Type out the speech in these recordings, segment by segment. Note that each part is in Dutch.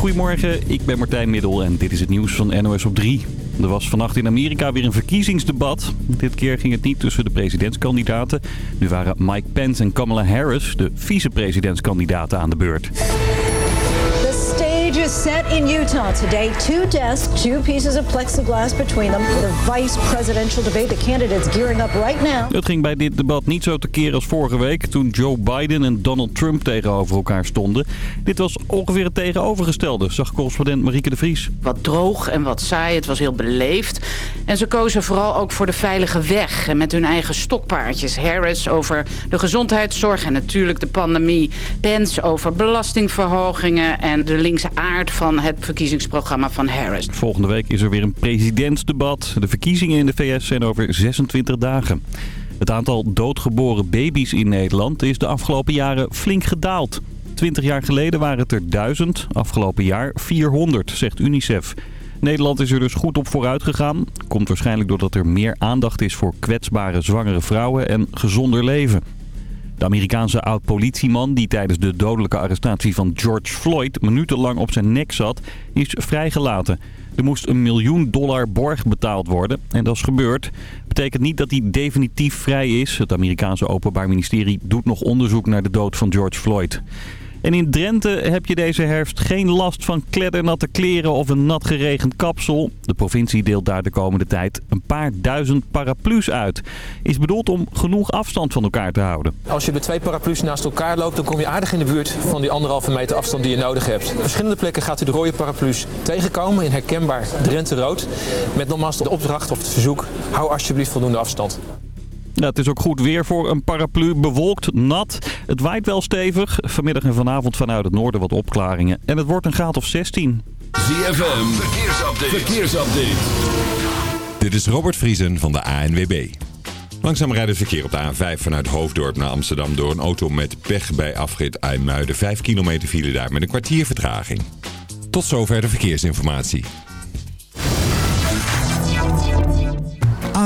Goedemorgen, ik ben Martijn Middel en dit is het nieuws van NOS op 3. Er was vannacht in Amerika weer een verkiezingsdebat. Dit keer ging het niet tussen de presidentskandidaten. Nu waren Mike Pence en Kamala Harris, de vicepresidentskandidaten, aan de beurt. The stage is set in Utah today. Two desks, two pieces of plexiglass between them. The vice presidential debate. The candidates gearing up right now. Het ging bij dit debat niet zo tekeer als vorige week toen Joe Biden en Donald Trump tegenover elkaar stonden. Dit was ongeveer het tegenovergestelde, zag correspondent Marieke de Vries. Wat droog en wat saai, het was heel beleefd. En ze kozen vooral ook voor de veilige weg en met hun eigen stokpaardjes. Harris over de gezondheidszorg en natuurlijk de pandemie. Pence over belastingverhogingen en de linkse aard van het verkiezingsprogramma van Harris. Volgende week is er weer een presidentsdebat. De verkiezingen in de VS zijn over 26 dagen. Het aantal doodgeboren baby's in Nederland is de afgelopen jaren flink gedaald. 20 jaar geleden waren het er 1000, afgelopen jaar 400, zegt UNICEF. Nederland is er dus goed op vooruit gegaan. Komt waarschijnlijk doordat er meer aandacht is voor kwetsbare zwangere vrouwen en gezonder leven. De Amerikaanse oud-politieman die tijdens de dodelijke arrestatie van George Floyd minutenlang op zijn nek zat, is vrijgelaten. Er moest een miljoen dollar borg betaald worden en dat is gebeurd. Betekent niet dat hij definitief vrij is. Het Amerikaanse Openbaar Ministerie doet nog onderzoek naar de dood van George Floyd. En in Drenthe heb je deze herfst geen last van kleddernatte kleren of een nat geregend kapsel. De provincie deelt daar de komende tijd een paar duizend paraplu's uit. Is bedoeld om genoeg afstand van elkaar te houden. Als je met twee paraplu's naast elkaar loopt, dan kom je aardig in de buurt van die anderhalve meter afstand die je nodig hebt. Op verschillende plekken gaat u de rode paraplu's tegenkomen in herkenbaar Drenthe rood. Met nogmaals de opdracht of het verzoek, hou alsjeblieft voldoende afstand. Ja, het is ook goed weer voor een paraplu. Bewolkt, nat. Het waait wel stevig. Vanmiddag en vanavond vanuit het noorden wat opklaringen. En het wordt een graad of 16. ZFM, verkeersupdate. verkeersupdate. Dit is Robert Vriesen van de ANWB. Langzaam rijdt het verkeer op de A5 vanuit Hoofddorp naar Amsterdam door een auto met pech bij afrit IJmuiden. 5 kilometer file daar met een kwartier vertraging. Tot zover de verkeersinformatie.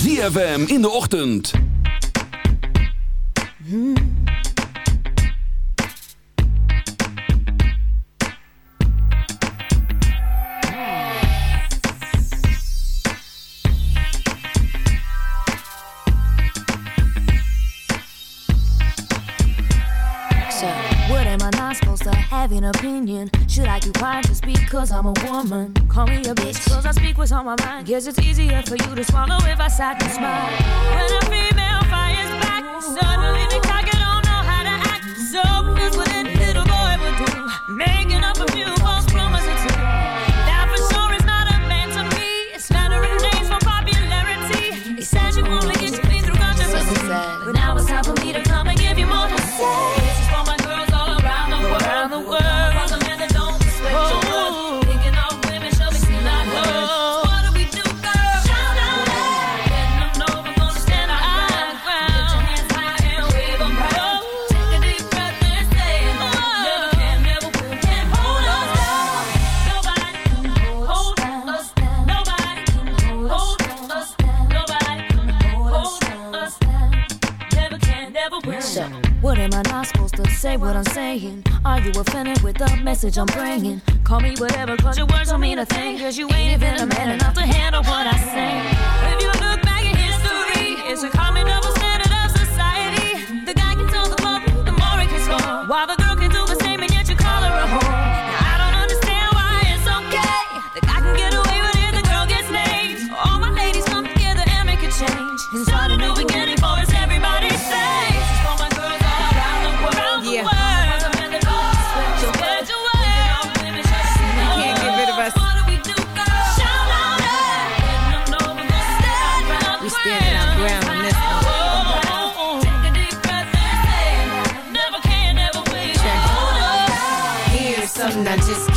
ZFM in de ochtend. So, an opinion? Should I keep quiet just because I'm a woman? Call me a bitch, cause I speak what's on my mind. Guess it's easier for you to swallow if I sat and smile. When a female fires back, suddenly the cocky don't know how to act. So is what any little boy would do. Making up a few false promises you offended with the message I'm bringing? Call me whatever, cause your words don't mean a thing. Cause you ain't even a man enough to handle what I say. If you look back at history, it's a common double standard of society. The guy can tell the fuck, the more he can score. While the girl can do the same and yet you call her a whore. Now, I don't understand why it's okay. The guy can get away with it, the girl gets named. All my ladies come together and make a change. And start a new beginning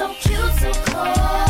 so cute, so cool.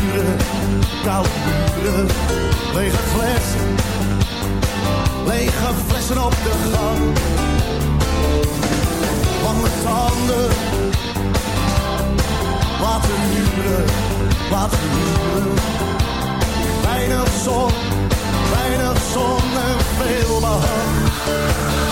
muren, koude muren, lege flessen, lege flessen op de gang. Lange tanden, water muren, water muren, weinig zon, weinig zon en veel behang.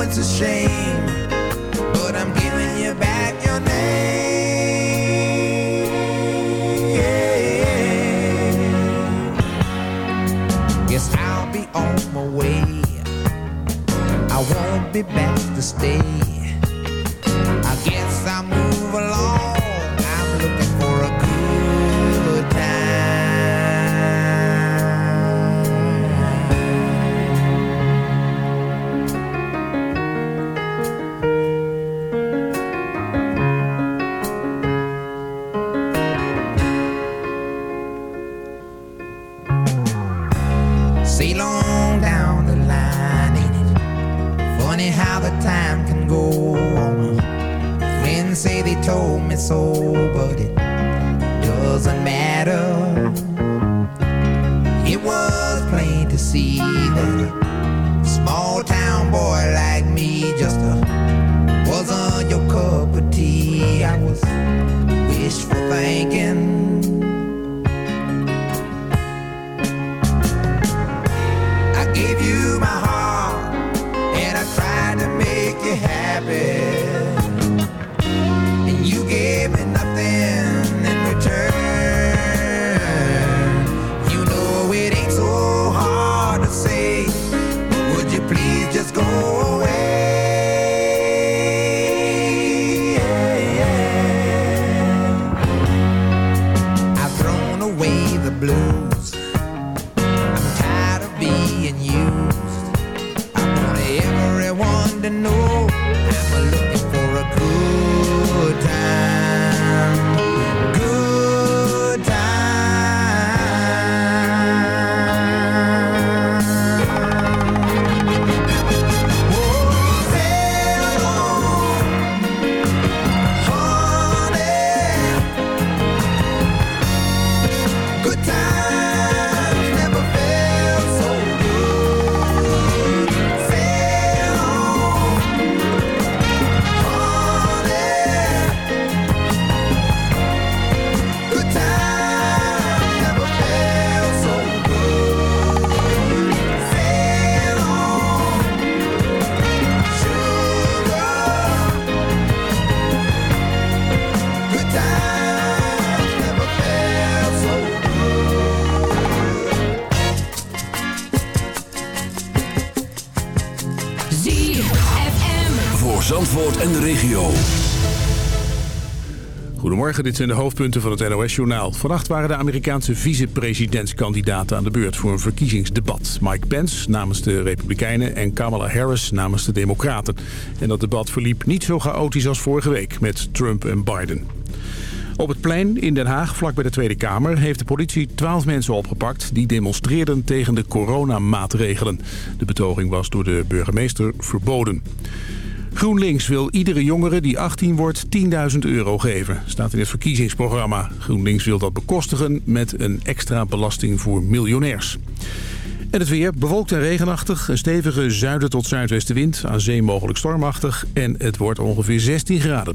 it's a shame, but I'm giving you back your name. Yeah. Guess I'll be on my way. I won't be back to stay. sober Dit zijn de hoofdpunten van het NOS-journaal. Vannacht waren de Amerikaanse vicepresidentskandidaten aan de beurt voor een verkiezingsdebat. Mike Pence namens de Republikeinen en Kamala Harris namens de Democraten. En dat debat verliep niet zo chaotisch als vorige week met Trump en Biden. Op het plein in Den Haag, vlak bij de Tweede Kamer, heeft de politie 12 mensen opgepakt die demonstreerden tegen de coronamaatregelen. De betoging was door de burgemeester verboden. GroenLinks wil iedere jongere die 18 wordt 10.000 euro geven. Staat in het verkiezingsprogramma. GroenLinks wil dat bekostigen met een extra belasting voor miljonairs. En het weer bewolkt en regenachtig. Een stevige zuiden tot zuidwestenwind. Aan zee mogelijk stormachtig. En het wordt ongeveer 16 graden.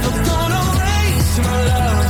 my love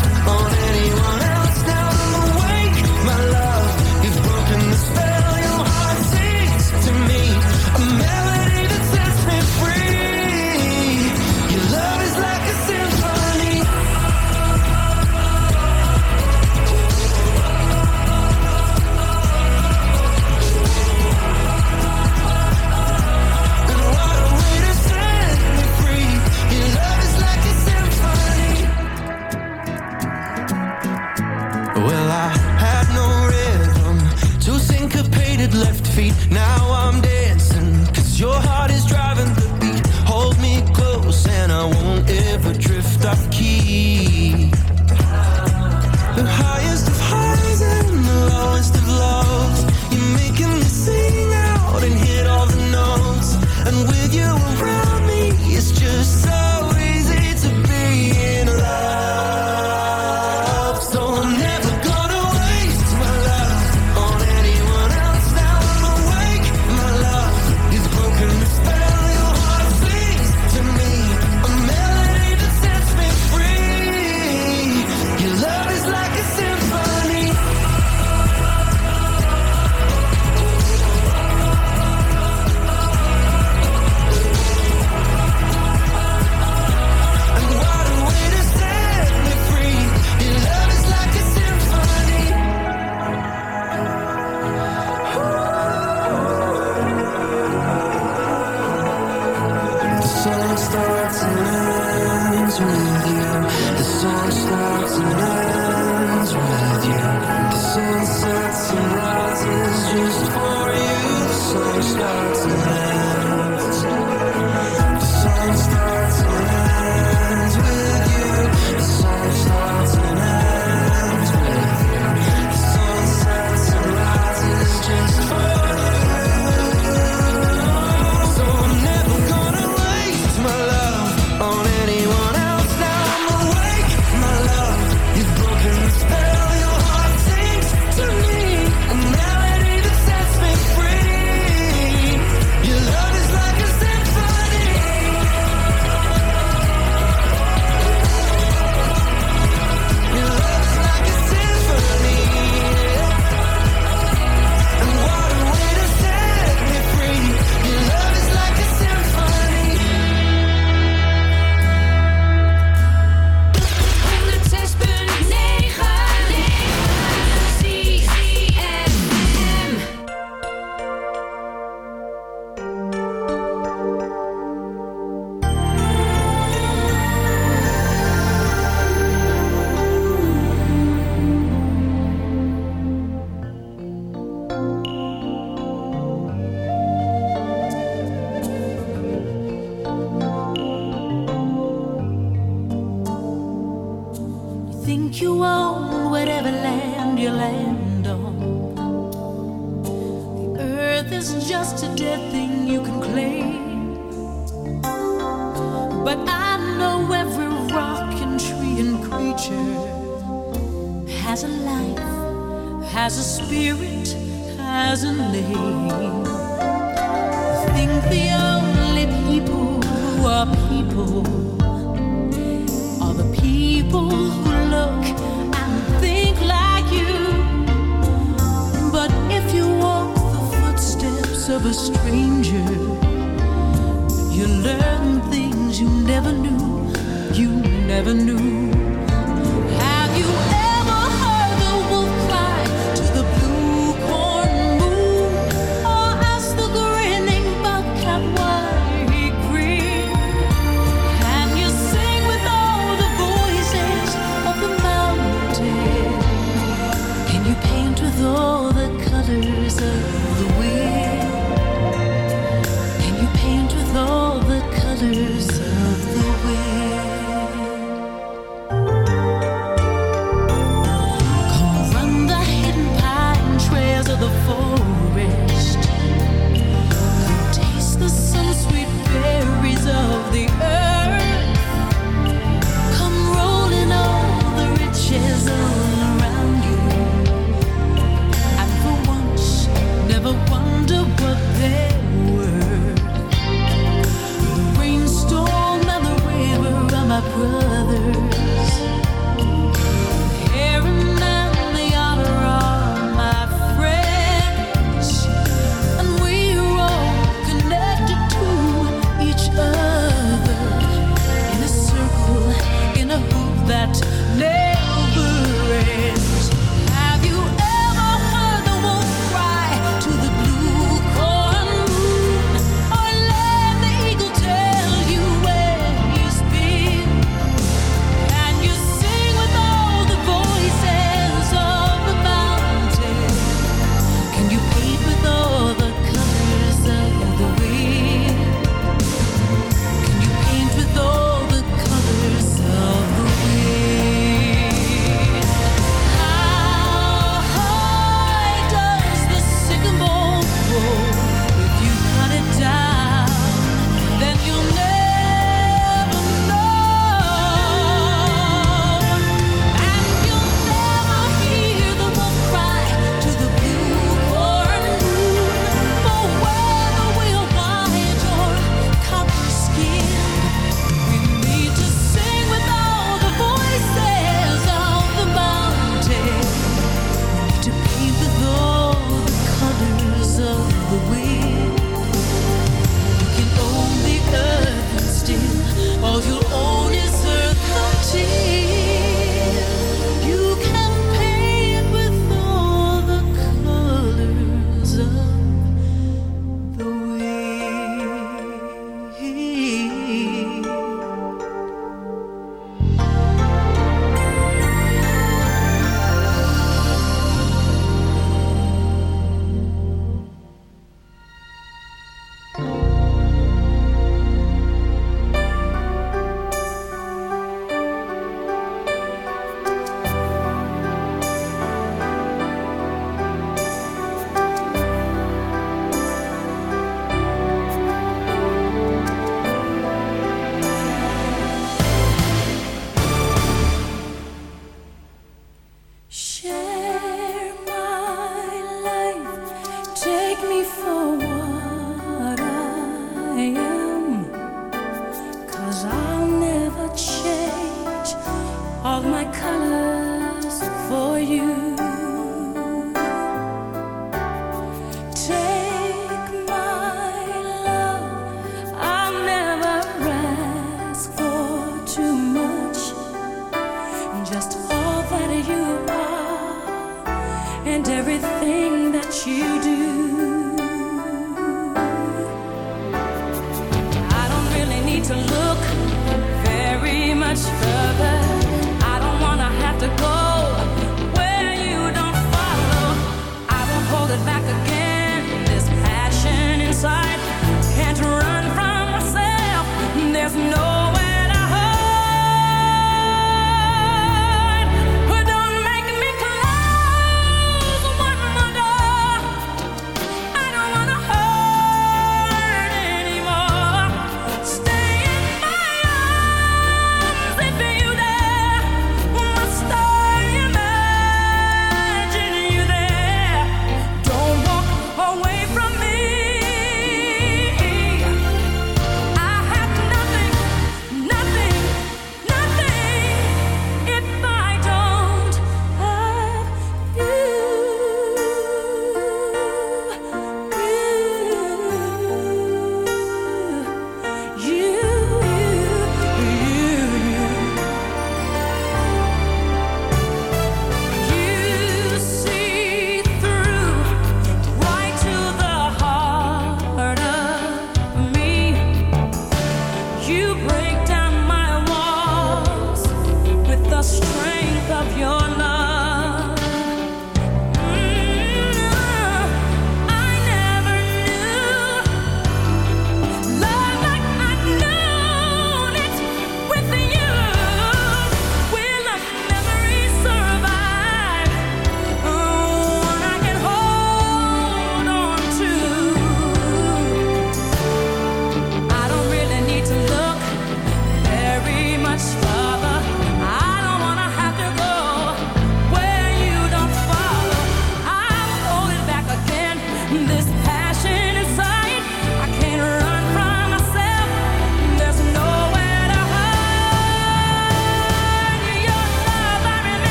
feet.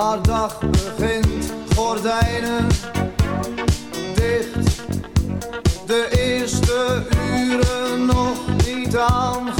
Haar dag begint, gordijnen dicht. De eerste uren nog niet aan.